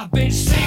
I've been